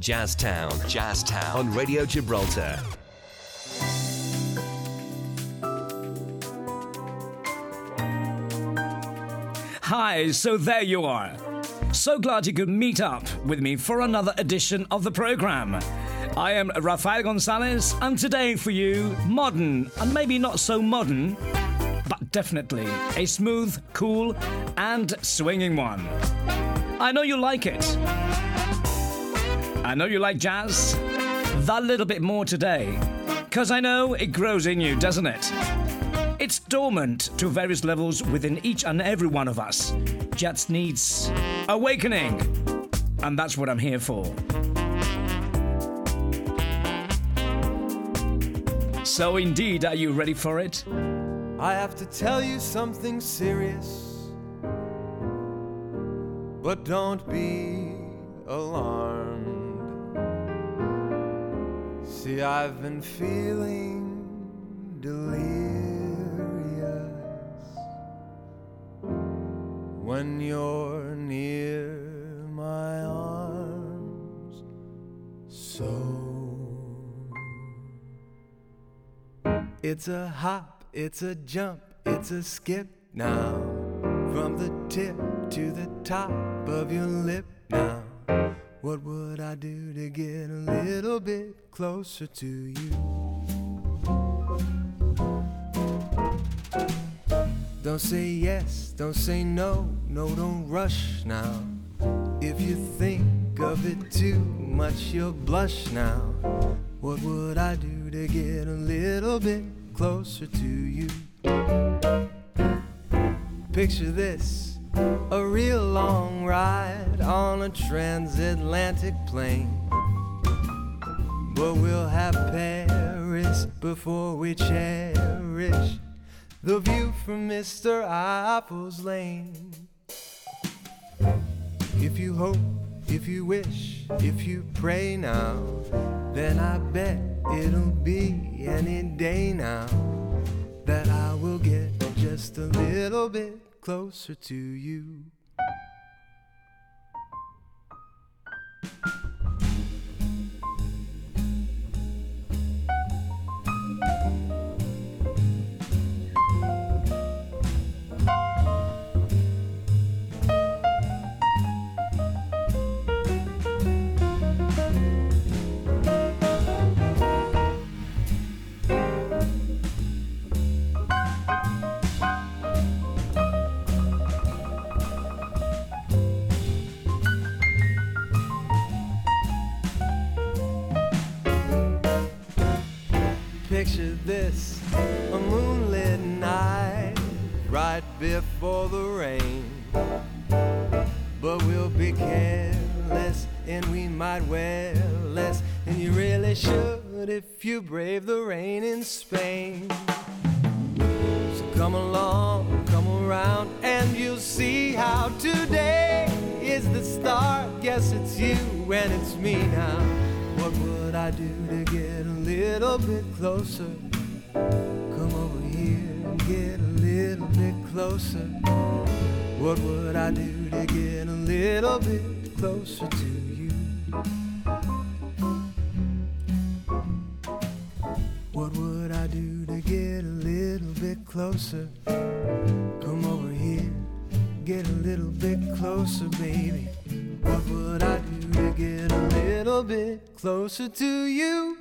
Jazztown. Jazztown. On Radio Gibraltar. Hi, so there you are. So glad you could meet up with me for another edition of the program. I am Rafael Gonzalez, and today for you, modern, and maybe not so modern, but definitely a smooth, cool, and swinging one. I know you like it. I know you like jazz. That little bit more today. Because I know it grows in you, doesn't it? It's dormant to various levels within each and every one of us. Just needs awakening. And that's what I'm here for. So, indeed, are you ready for it? I have to tell you something serious, but don't be alarmed. See, I've been feeling delirious when you're near my arms. So it's a hop, it's a jump, it's a skip now. From the tip to the top of your lip now. What would I do to get a little bit closer to you? Don't say yes, don't say no, no, don't rush now. If you think of it too much, you'll blush now. What would I do to get a little bit closer to you? Picture this a real long ride on a transatlantic plane. But we'll have Paris before we cherish the view from Mr. Apple's Lane. If you hope, if you wish, if you pray now, then I bet it'll be any day now that I will get just a little bit closer to you. Picture this a moonlit night right before the rain. But we'll be careless and we might wear less. And you really should if you brave the rain in Spain. So come along, come around, and you'll see how today is the start. Yes, it's you and it's me now. What would I do to get a little bit closer? Come over here and get a little bit closer. What would I do to get a little bit closer to you? What would I do to get a little bit closer? Come over here, get a little bit closer, baby. What would I do get a little bit closer to you?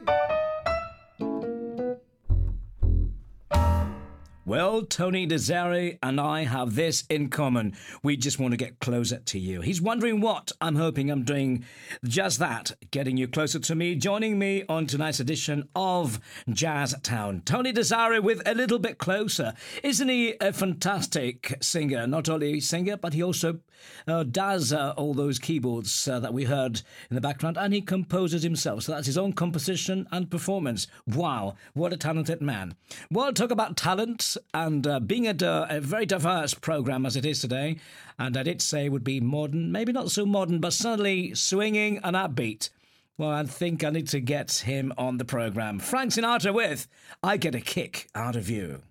Well, Tony DeSare and I have this in common. We just want to get closer to you. He's wondering what. I'm hoping I'm doing just that, getting you closer to me. Joining me on tonight's edition of Jazztown. Tony DeSare with a little bit closer. Isn't he a fantastic singer? Not only singer, but he also uh, does uh, all those keyboards uh, that we heard in the background, and he composes himself. So that's his own composition and performance. Wow, what a talented man. Well, talk about talent and uh, being a, a, very diverse program as it is today, and I did say would be modern, maybe not so modern, but certainly swinging and upbeat. Well, I think I need to get him on the program. Frank Sinatra with I Get a Kick Out of You.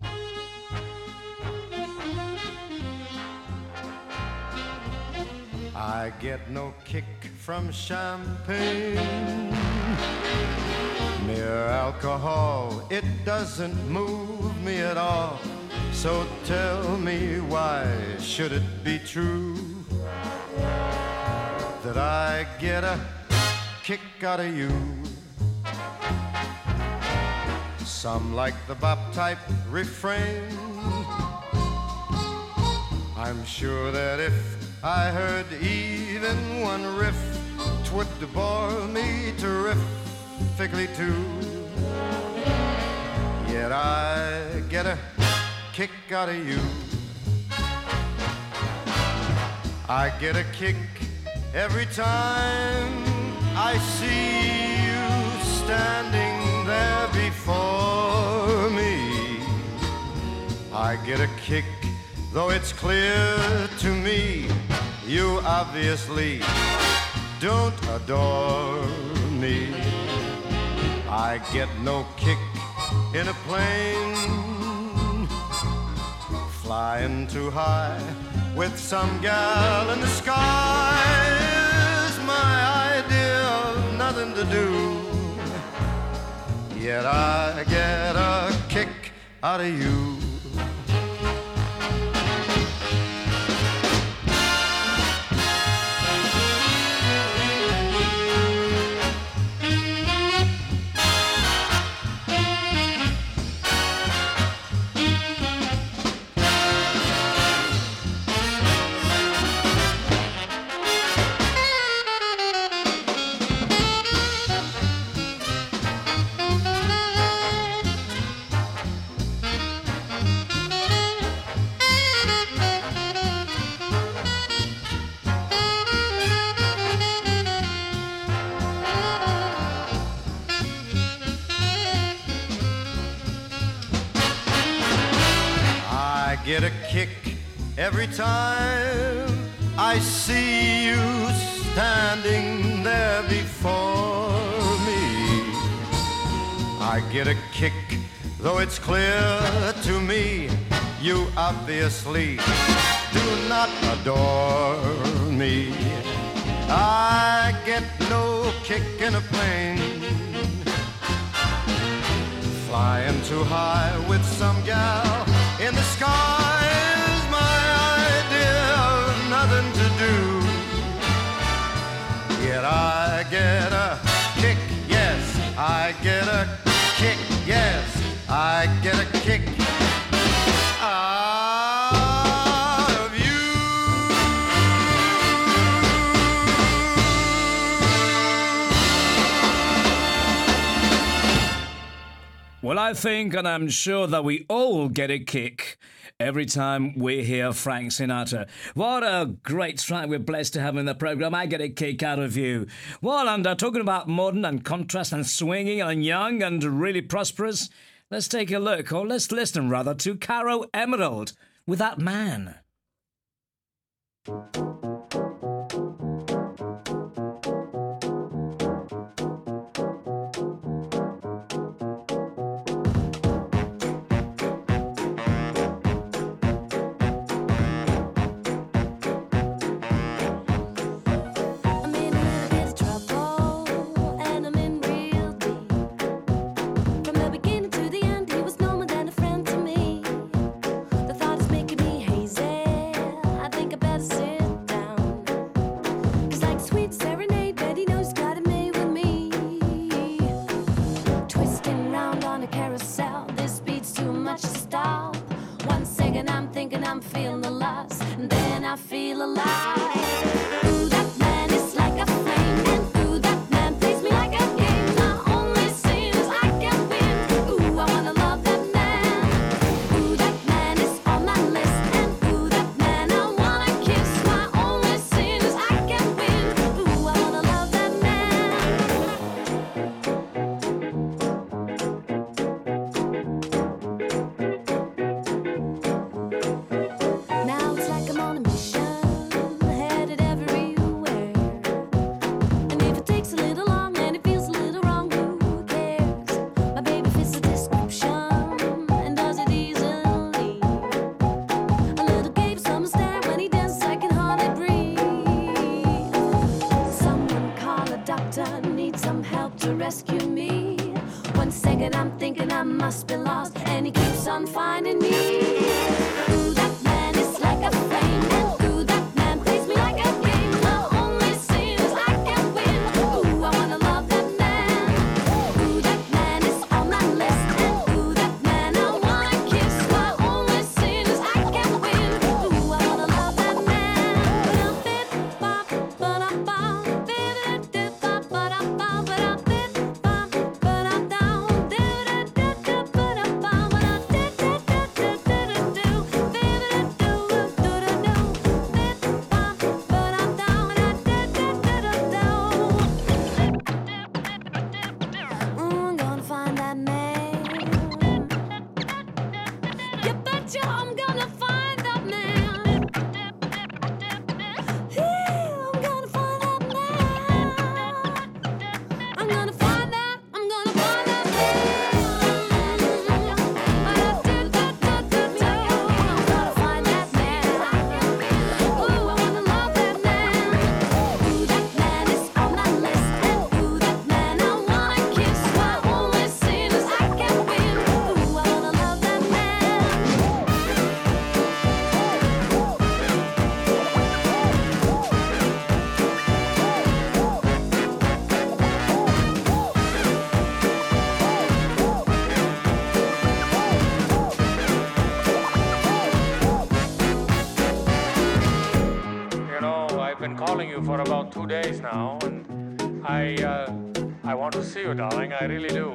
I get no kick from champagne. Mere alcohol, it doesn't move me at all. So tell me why should it be true that I get a kick out of you? Some like the bop type refrain. I'm sure that if I heard even one riff, twould bore me terrifically too. Yet I get a kick out of you. I get a kick every time I see you standing there before me. I get a kick Though it's clear to me you obviously don't adore me. I get no kick in a plane flying too high with some gal in the sky is my idea of nothing to do. Yet I get a kick out of you. Every time I see you standing there before me. I get a kick, though it's clear to me you obviously do not adore me. I get no kick in a plane, flying too high with some gal in the sky I get a kick, yes, I get a kick, yes, I get a kick. Out of you. Well, I think, and I'm sure that we all get a kick every time we hear Frank Sinatra. What a great track we're blessed to have in the programme. I get a kick out of you. Well, and uh, talking about modern and contrast and swinging and young and really prosperous, let's take a look, or let's listen rather, to Caro Emerald with that man. still alive. I really do.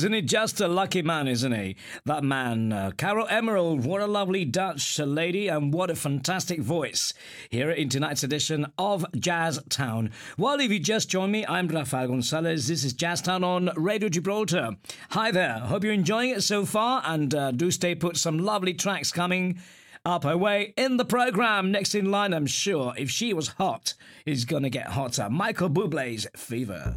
Isn't he just a lucky man, isn't he? That man, uh, Caro Emerald, what a lovely Dutch lady and what a fantastic voice here in tonight's edition of Jazztown. Well, if you just joined me, I'm Rafael Gonzalez. This is Jazztown on Radio Gibraltar. Hi there, hope you're enjoying it so far and uh, do stay put, some lovely tracks coming up her way in the program. Next in line, I'm sure, if she was hot, is gonna get hotter. Michael Bublé's Fever.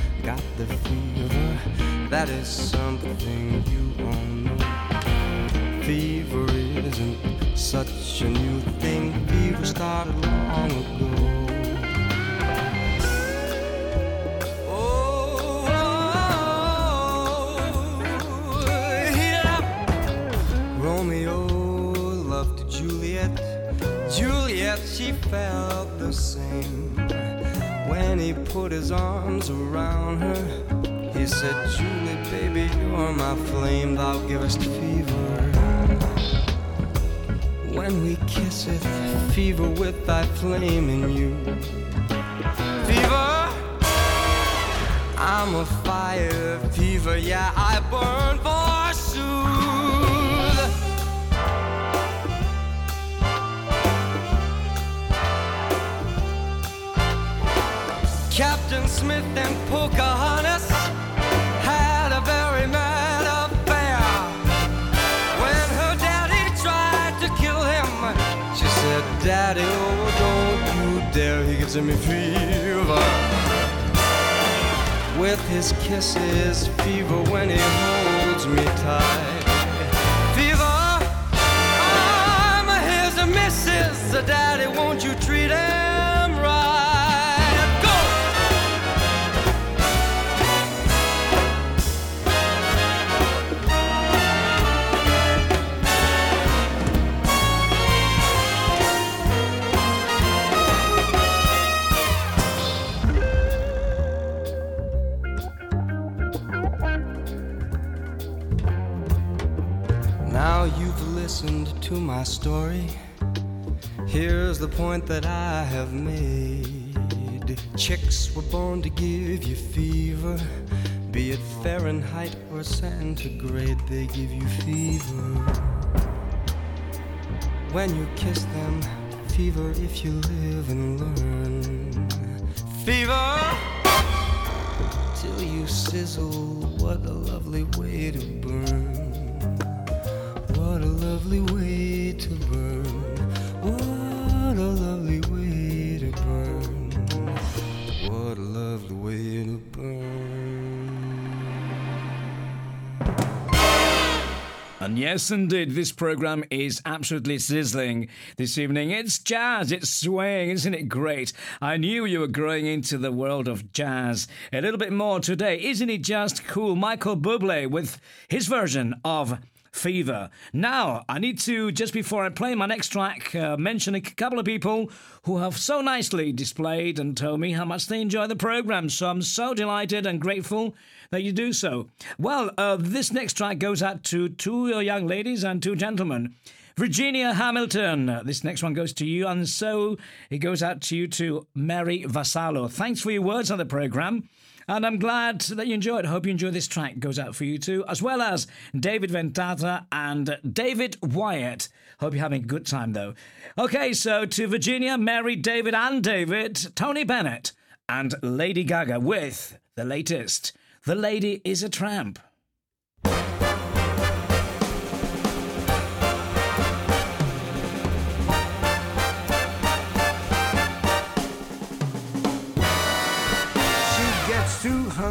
got the fever. That is something you all know. Fever isn't such a new thing. Fever started long ago. Oh. Juliet, she felt the same when he put his arms around her. He said, Julie, baby, you're my flame, thou givest fever. When we kiss it, fever with thy flame in you. Fever, I'm a fire, fever, yeah, I burn forsooth. Sergeant Smith and Pocahontas had a very mad affair. When her daddy tried to kill him, she said, Daddy, oh, don't you dare, he gives me fever. With his kisses, fever when he holds me tight. Fever, I'm his missus, daddy, won't you treat him? Listened to my story. Here's the point that I have made. Chicks were born to give you fever. Be it Fahrenheit or centigrade, they give you fever. When you kiss them, fever if you live and learn. Fever! Till you sizzle, what a lovely way to burn. Lovely way to burn. What a lovely way to burn. What a lovely way to burn. And yes, indeed, this program is absolutely sizzling this evening. It's jazz, it's swaying, isn't it great? I knew you were growing into the world of jazz a little bit more today. Isn't it just cool? Michael Bublé with his version of Fever. Now, I need to, just before I play my next track, uh, mention a couple of people who have so nicely displayed and told me how much they enjoy the program. So I'm so delighted and grateful that you do so. Well, uh, this next track goes out to two young ladies and two gentlemen. Virginia Hamilton, this next one goes to you, and so it goes out to you to Mary Vassallo. Thanks for your words on the program. And I'm glad that you enjoyed. Hope you enjoy this track. Goes out for you too, as well as David Ventata and David Wyatt. Hope you're having a good time though. Okay, so to Virginia, Mary, David, and David, Tony Bennett, and Lady Gaga with the latest. The Lady is a Tramp.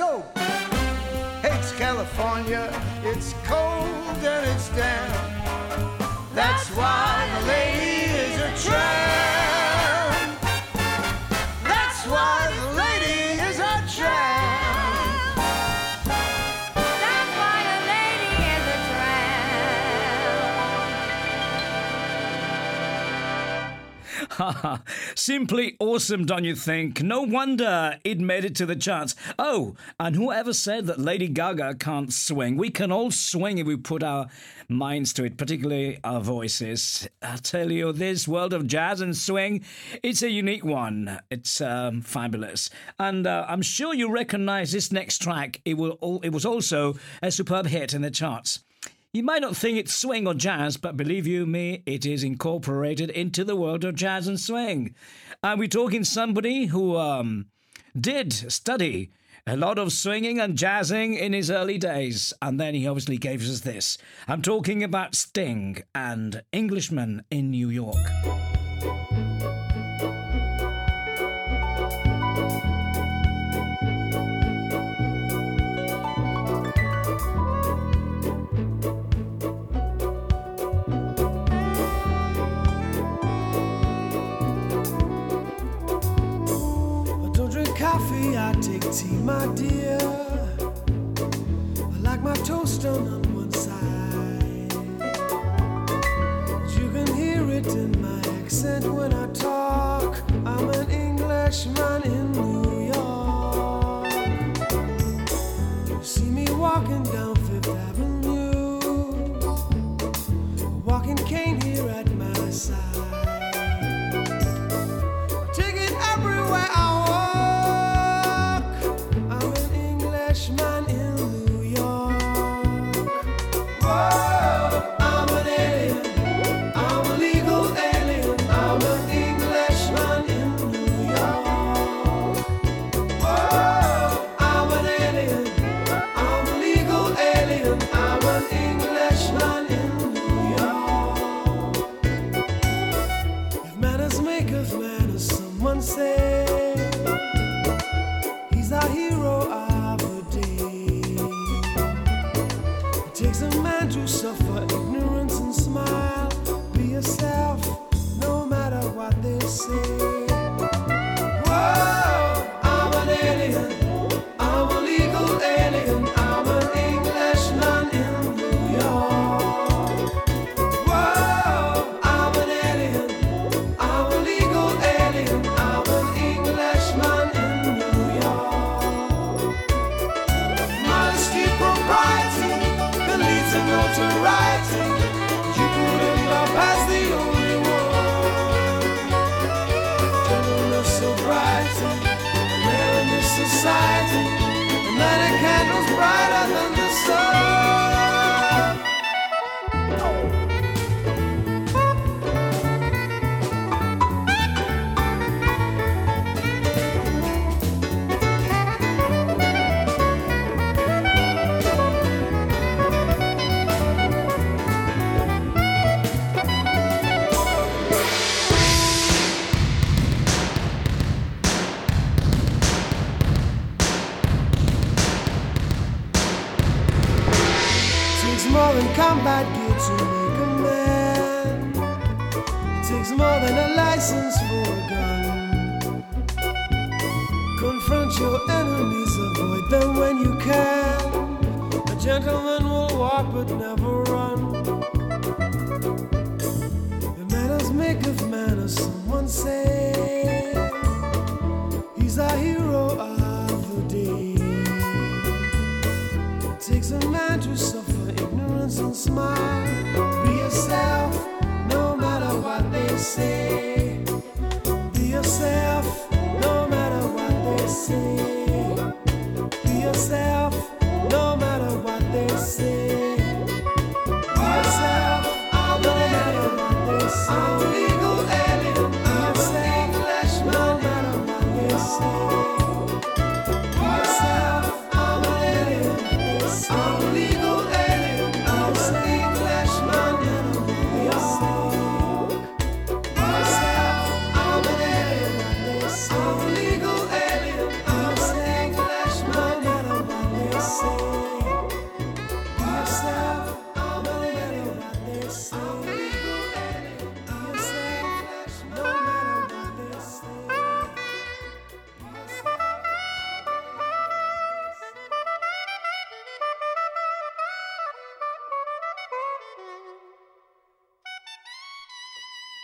So hates California. It's cold and it's damp. That's why the lady is a tramp. That's why the lady is a tramp. That's why a lady is a tramp. Simply awesome, don't you think? No wonder it made it to the charts. Oh, and whoever said that Lady Gaga can't swing? We can all swing if we put our minds to it, particularly our voices. I tell you, this world of jazz and swing, it's a unique one. It's um, fabulous, and uh, I'm sure you recognise this next track. It will. Al- it was also a superb hit in the charts. You might not think it's swing or jazz, but believe you me, it is incorporated into the world of jazz and swing. And we're talking somebody who um, did study a lot of swinging and jazzing in his early days, and then he obviously gave us this. I'm talking about Sting and Englishman in New York. Take tea, my dear. I like my toast on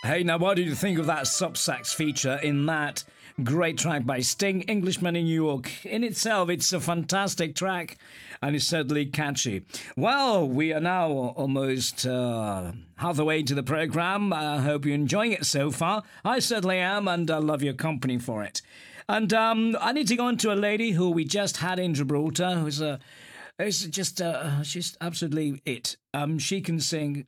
Hey, now, what did you think of that sub sax feature in that great track by Sting, Englishman in New York? In itself, it's a fantastic track and it's certainly catchy. Well, we are now almost uh, half the way into the program. I hope you're enjoying it so far. I certainly am, and I love your company for it. And um, I need to go on to a lady who we just had in Gibraltar, who's a. It's just, uh, she's absolutely it. Um, she can sing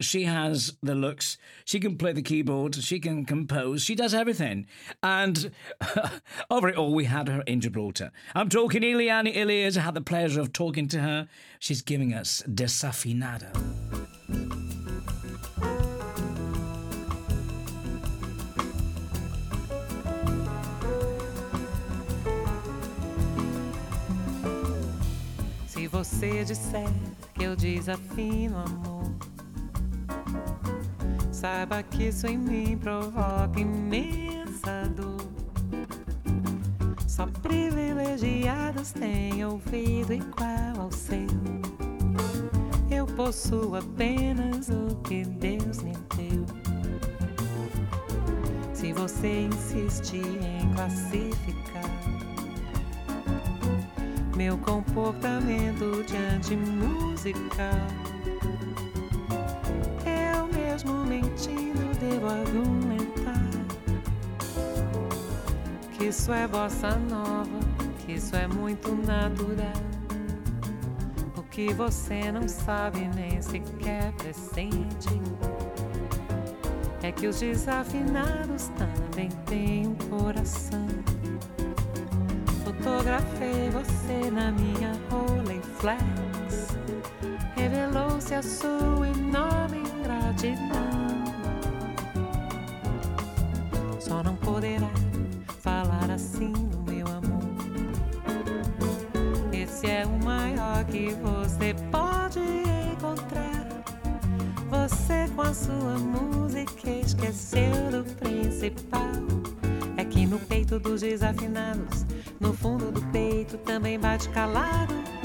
she has the looks. She can play the keyboard. She can compose. She does everything. And over it all, we had her in Gibraltar. I'm talking Eliane Elias. I had the pleasure of talking to her. She's giving us Desafinado. Se você disser que eu desafino amor Saiba que isso em mim provoca imensa dor. Só privilegiados têm ouvido igual ao seu. Eu possuo apenas o que Deus me deu. Se você insiste em classificar meu comportamento diante musical mesmo mentindo, devo argumentar que isso é bossa nova, que isso é muito natural. O que você não sabe nem sequer pressente é que os desafinados também têm um coração. Fotografei você na minha Rolleiflex, revelou-se a sua enorme gratidão. Só não poderá falar assim do meu amor. Esse é o maior que você pode encontrar. Você com a sua música esqueceu do principal. É que no peito dos desafinados, no fundo do peito também bate calado.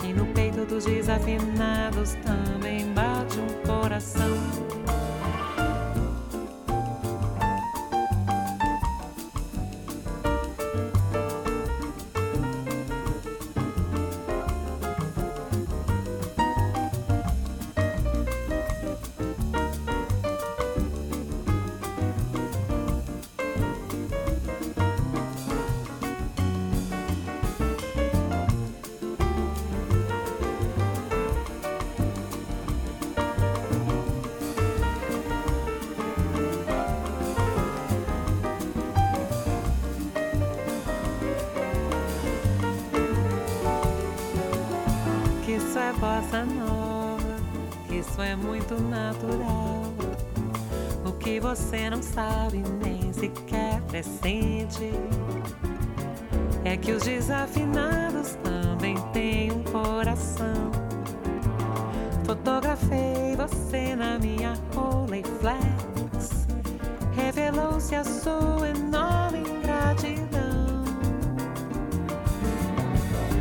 Que no peito dos desafinados também bate um coração. Sabe nem sequer pressente é que os desafinados também têm um coração. Fotografei você na minha Rolleiflex, revelou-se a sua enorme ingratidão.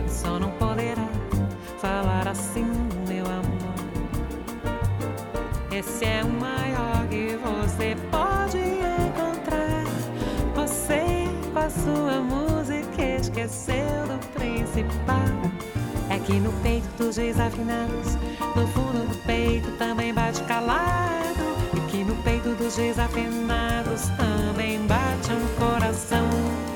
Só não poderá falar assim, meu amor. Esse é o sua música esqueceu do principal. É que no peito dos desafinados, no fundo do peito também bate calado. E que no peito dos desafinados também bate um coração.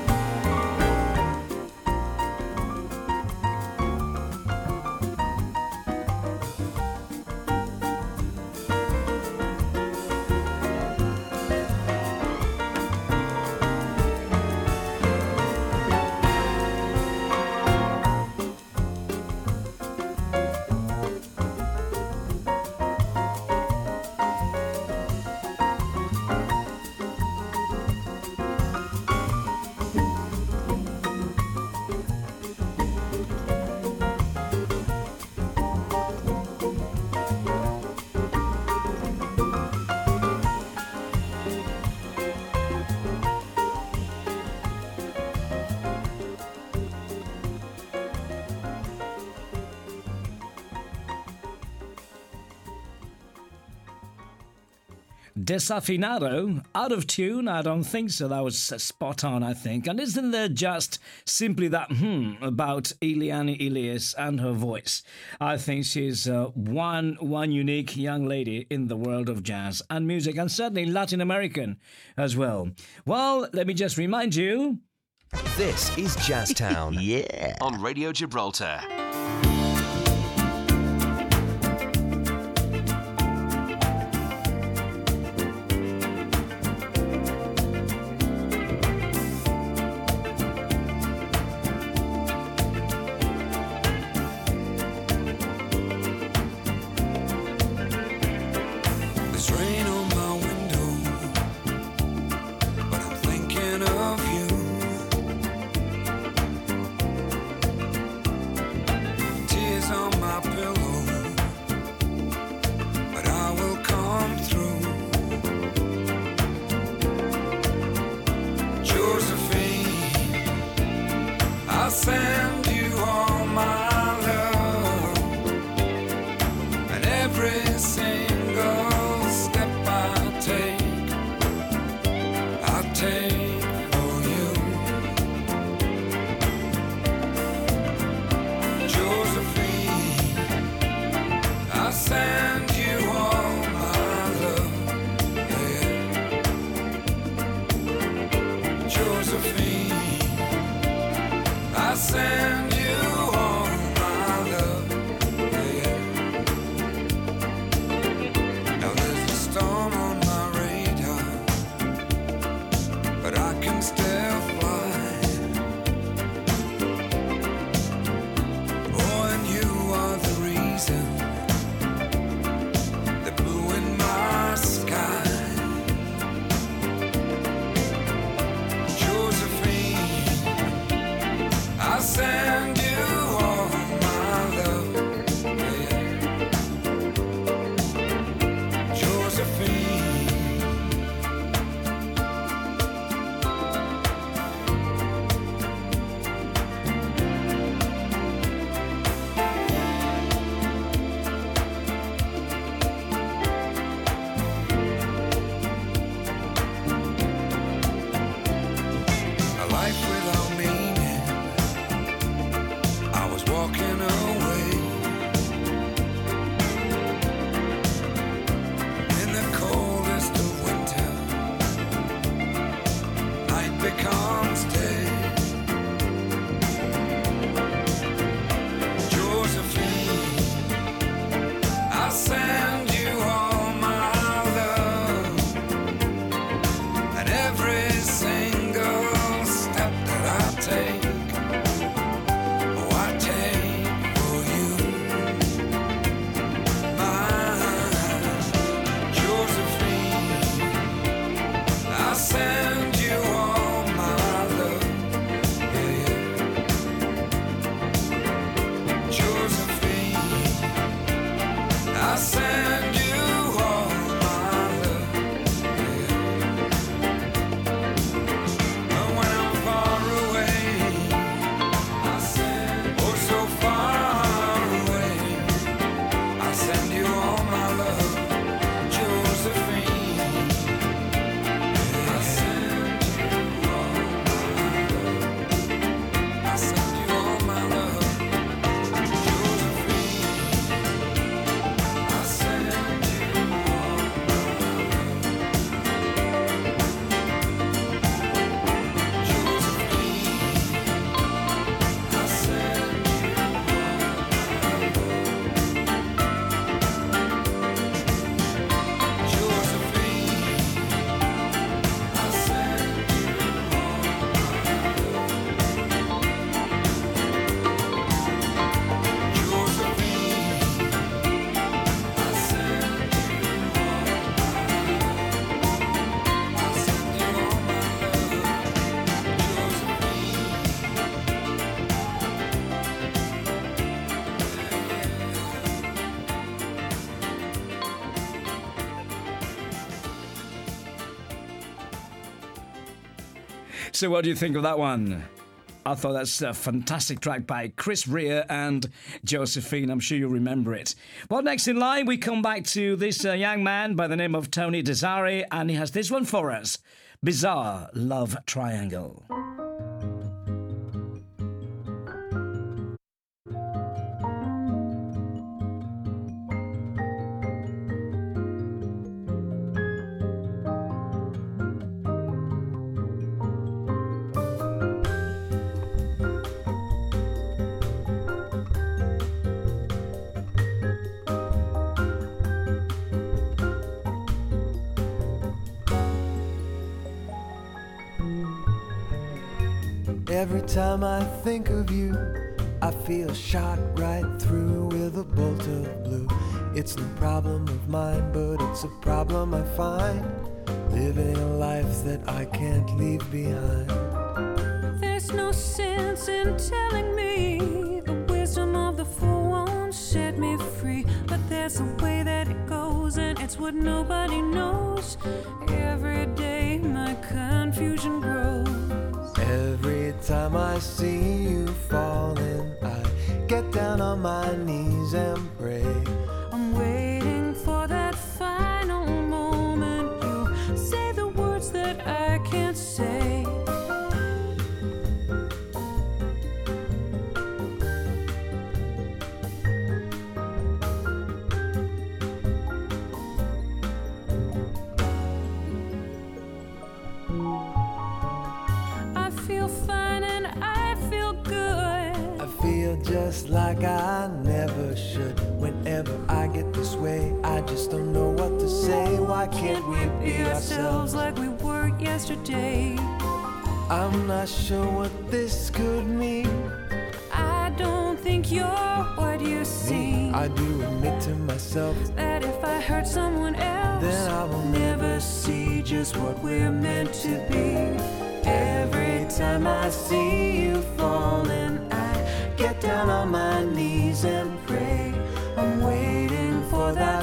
Desafinado, out of tune? I don't think so. That was spot on, I think. And isn't there just simply that hmm about Eliane Elias and her voice? I think she's uh, one one unique young lady in the world of jazz and music, and certainly Latin American as well. Well, let me just remind you. This is Jazztown. yeah. On Radio Gibraltar. So, what do you think of that one? I thought that's a fantastic track by Chris Rea and Josephine. I'm sure you'll remember it. Well, next in line, we come back to this uh, young man by the name of Tony DeSare, and he has this one for us Bizarre Love Triangle. Shot right through with a bolt of blue. It's no problem of mine, but it's a problem I find living a life that I can't leave behind. There's no sense in telling me the wisdom of the fool won't set me free. But there's a way that it goes, and it's what nobody knows. Every day my confusion grows. Every time I see you falling, down on my knees and pray. I never should. Whenever I get this way, I just don't know what to say. Why can't we be ourselves? like we were yesterday? I'm not sure what this could mean. I don't think you're what you seem. I do admit to myself that if I hurt someone else, then I will never see just what we're meant to be. Every time I see you falling, down on my knees and pray. I'm waiting for that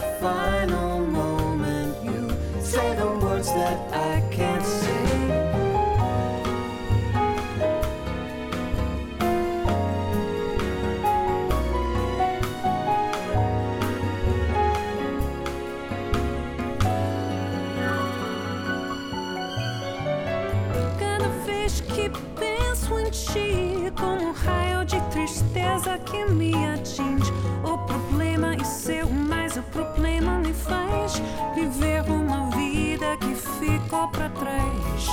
penso em ti, como um raio de tristeza que me atinge. O problema é seu, mas o problema me faz viver uma vida que ficou pra trás.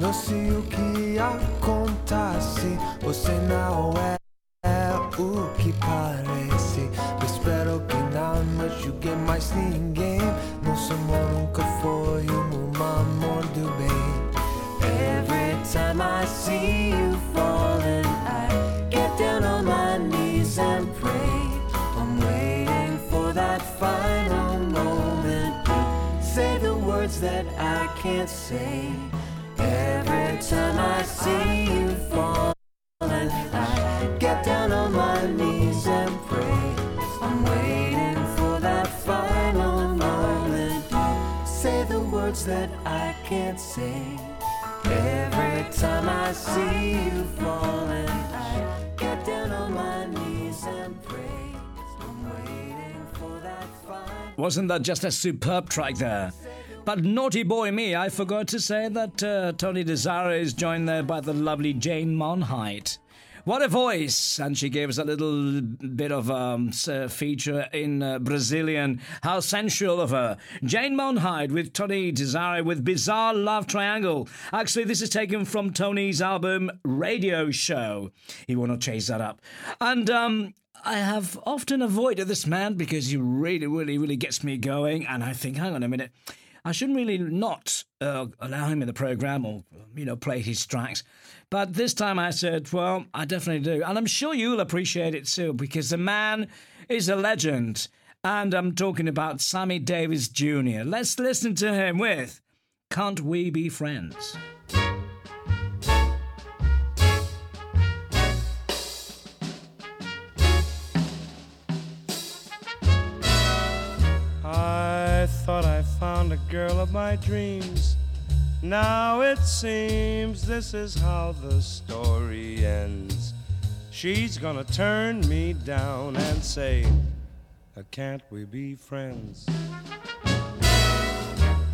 Não sei o que acontece, você não é, o que parece. Espero que não machuque mais ninguém. Nosso amor nunca foi um I see you falling, I get down on my knees and pray. I'm waiting for that final moment. You say the words that I can't say. Every time I see you falling, I get down on my knees and pray. I'm waiting for that final moment. You say the words that I can't say. Every time I see you falling, I get down on my knees and pray. That. Wasn't that just a superb track there? But naughty boy me, I forgot to say that uh, Tony DeSare is joined there by the lovely Jane Monheit. What a voice! And she gave us a little bit of um, uh, feature in uh, Brazilian. How sensual of her. Jane Monheit with Tony DeSare with Bizarre Love Triangle. Actually, this is taken from Tony's album Radio Show. You want to chase that up. And um, I have often avoided this man because he really, really, really gets me going. And I think, hang on a minute, I shouldn't really not uh, allow him in the program or, you know, play his tracks. But this time I said, well, I definitely do. And I'm sure you'll appreciate it too because the man is a legend. And I'm talking about Sammy Davis Jr. Let's listen to him with Can't We Be Friends? I thought I found a girl of my dreams. Now it seems this is how the story ends. She's gonna turn me down and say, "Uh, Can't we be friends?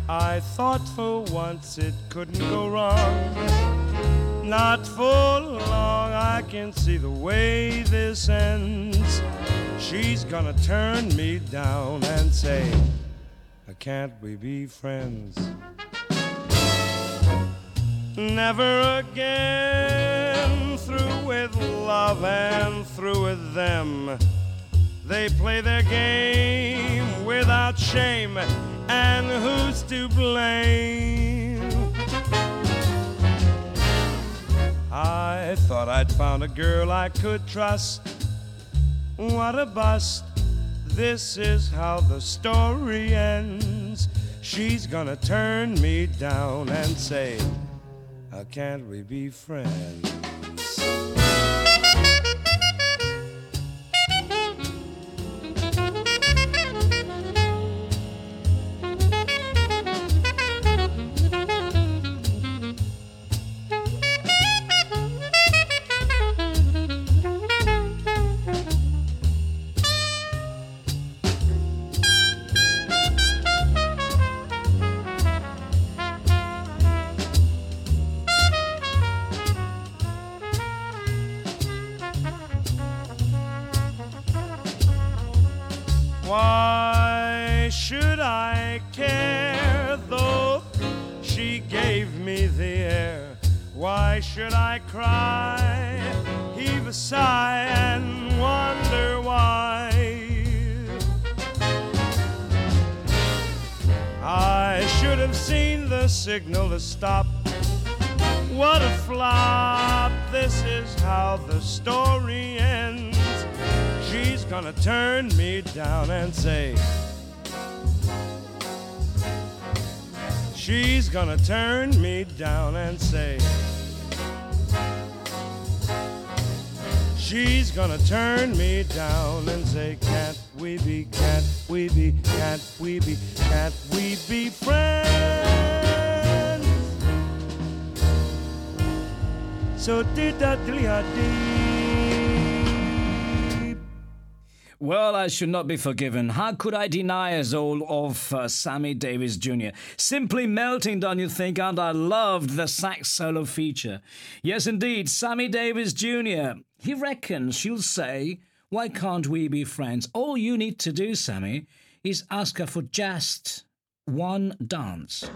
I thought for once it couldn't go wrong. Not for long, I can see the way this ends. She's gonna turn me down and say, "Uh, Can't we be friends? Never again through with love and through with them. They play their game without shame, and who's to blame? I thought I'd found a girl I could trust. What a bust. This is how the story ends. She's gonna turn me down and say, "Uh, Can't we be friends? Should I cry, heave a sigh, and wonder why? I should have seen the signal to stop. What a flop! This is how the story ends. She's gonna turn me down and say, She's gonna turn me down and say, She's gonna turn me down and say, Can't we be, can't we be, can't we be, can't we be friends? So did that. Well, I should not be forgiven. How could I deny us all of uh, Sammy Davis Jr.? Simply melting, don't you think? And I loved the sax solo feature. Yes, indeed, Sammy Davis Jr. He reckons she'll say, Why can't we be friends? All you need to do, Sammy, is ask her for just one dance.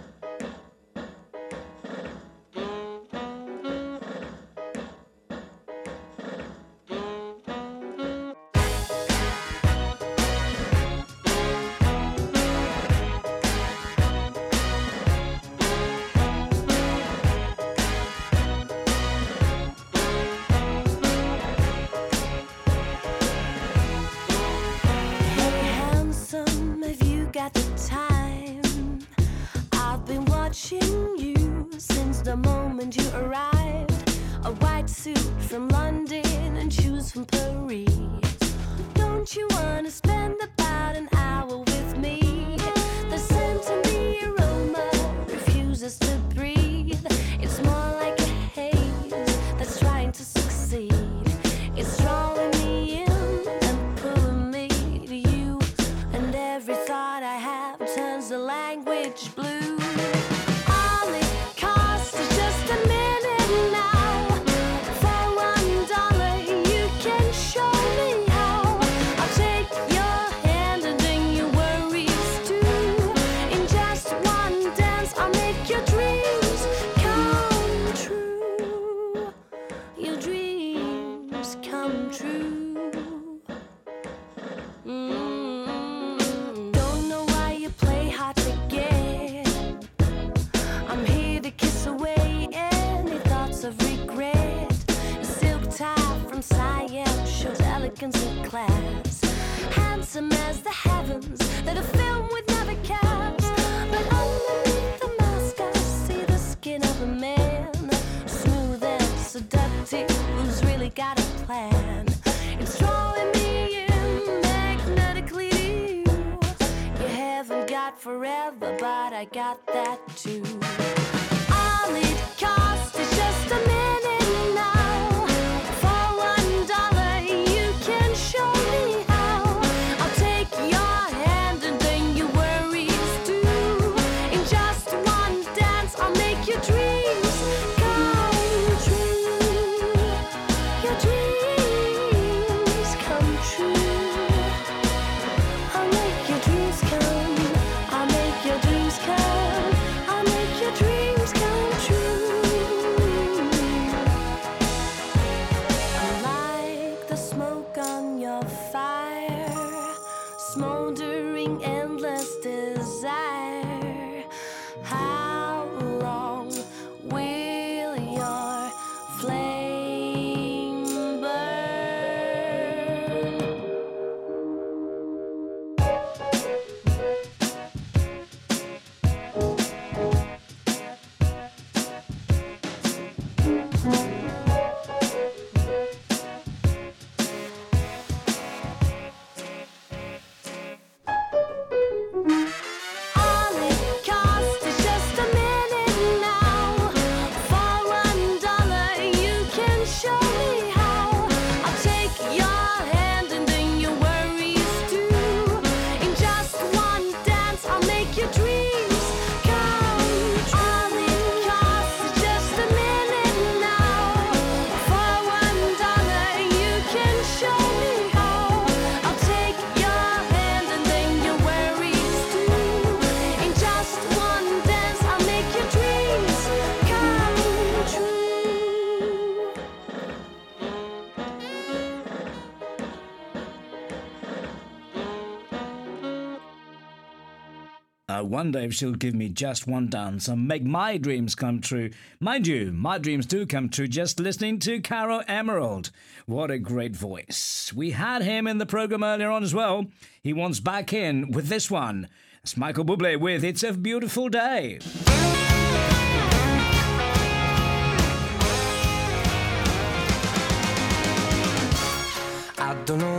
I wonder if she'll give me just one dance and make my dreams come true. Mind you, my dreams do come true just listening to Caro Emerald. What a great voice. We had him in the program earlier on as well. He wants back in with this one. It's Michael Bublé with It's a Beautiful Day. I don't know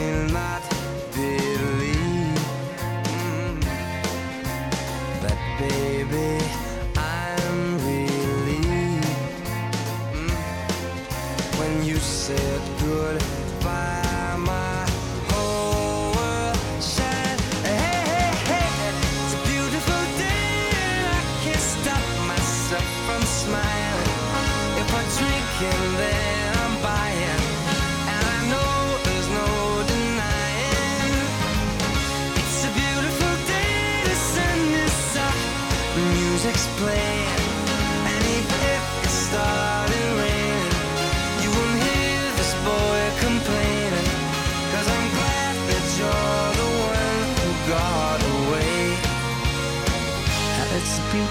baby,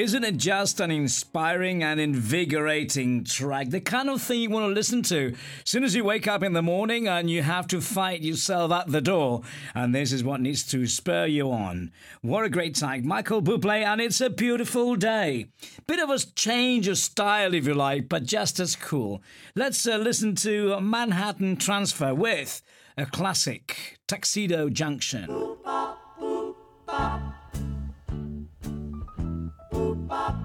Isn't it just an inspiring and invigorating track? The kind of thing you want to listen to as soon as you wake up in the morning and you have to fight yourself at the door. And this is what needs to spur you on. What a great track. Michael Bublé, and it's a beautiful day. Bit of a change of style, if you like, but just as cool. Let's uh, listen to Manhattan Transfer with a classic, Tuxedo Junction. Boop, bop, boop, bop. Boop,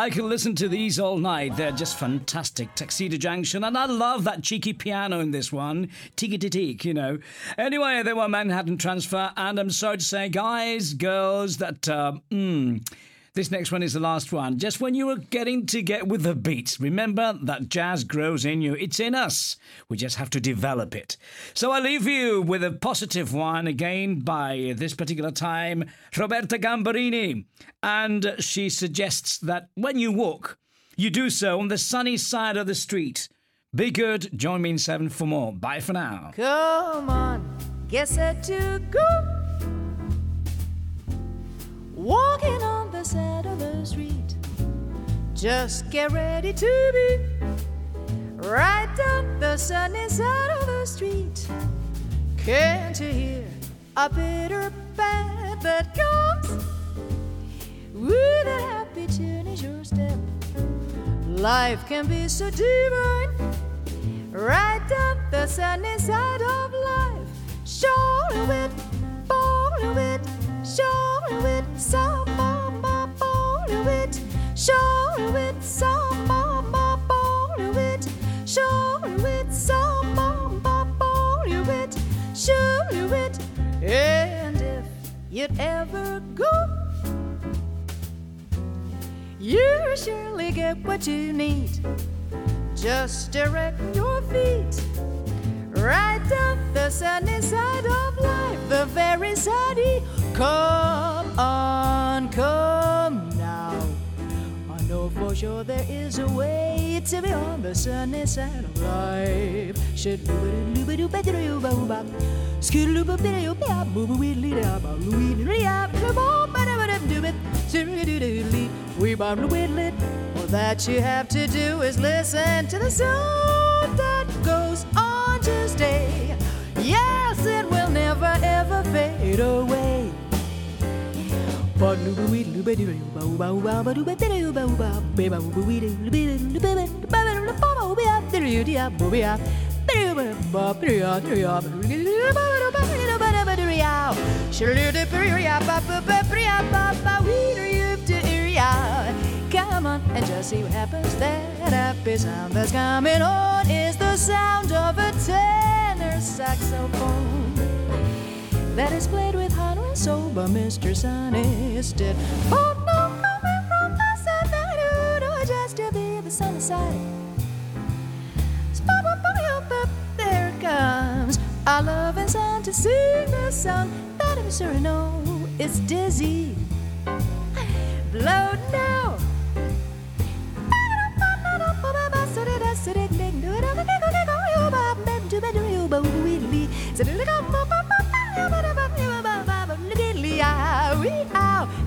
I can listen to these all night. They're just fantastic. Tuxedo Junction, and I love that cheeky piano in this one. Tiki teak, you know. Anyway, they were Manhattan Transfer, and I'm sorry to say, guys, girls, that, uh, mm, this next one is the last one. Just when you were getting to get with the beat, remember that jazz grows in you. It's in us. We just have to develop it. So I leave you with a positive one again by this particular time, Roberta Gambarini. And she suggests that when you walk, you do so on the sunny side of the street. Be good. Join me in seven for more. Bye for now. Come on, get set to go. Walking on Just get ready to be right down the sunny side of the street. Can't you hear a bitter band that comes with a happy tune is your step? Life can be so divine. Right down the sunny side of life. Surely with, born with, surely with some born with, And if you'd ever go, you surely get what you need. Just direct your feet right down the sunny side of life. the very sunny. Come on, come know for sure there is a way to be on the sunny side of life. Shoo-doo-ba-doo-ba-doo-ba-doo-ba. Skoo-doo-ba-doo-ba-doo-ba. Boo-boo-wee-lee-da-ba-loo-wee-lee-da. Come on, ba-da-ba-da-doo-ba. Shoo-doo-doo-doo-lee. We-ba-doo-wee-lee. All that you have to do is listen to the sound that goes on to stay. Yes, it will never ever fade away. Come on and just see what happens. That happy sound that's coming on is the sound of a tenor saxophone that is played with honor and by Mr. Sonny Stitt. Oh no, coming from the side, no, just to be the sunny side. There it comes. I love and sound to sing the song that I'm sure know it's dizzy. Blow now.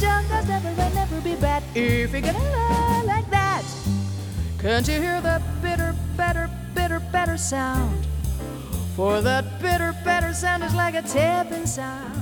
jump that's never will never be bad if you're gonna lie like that. Can't you hear the bitter, better, bitter, better sound? For that bitter, better sound is like a tapping sound.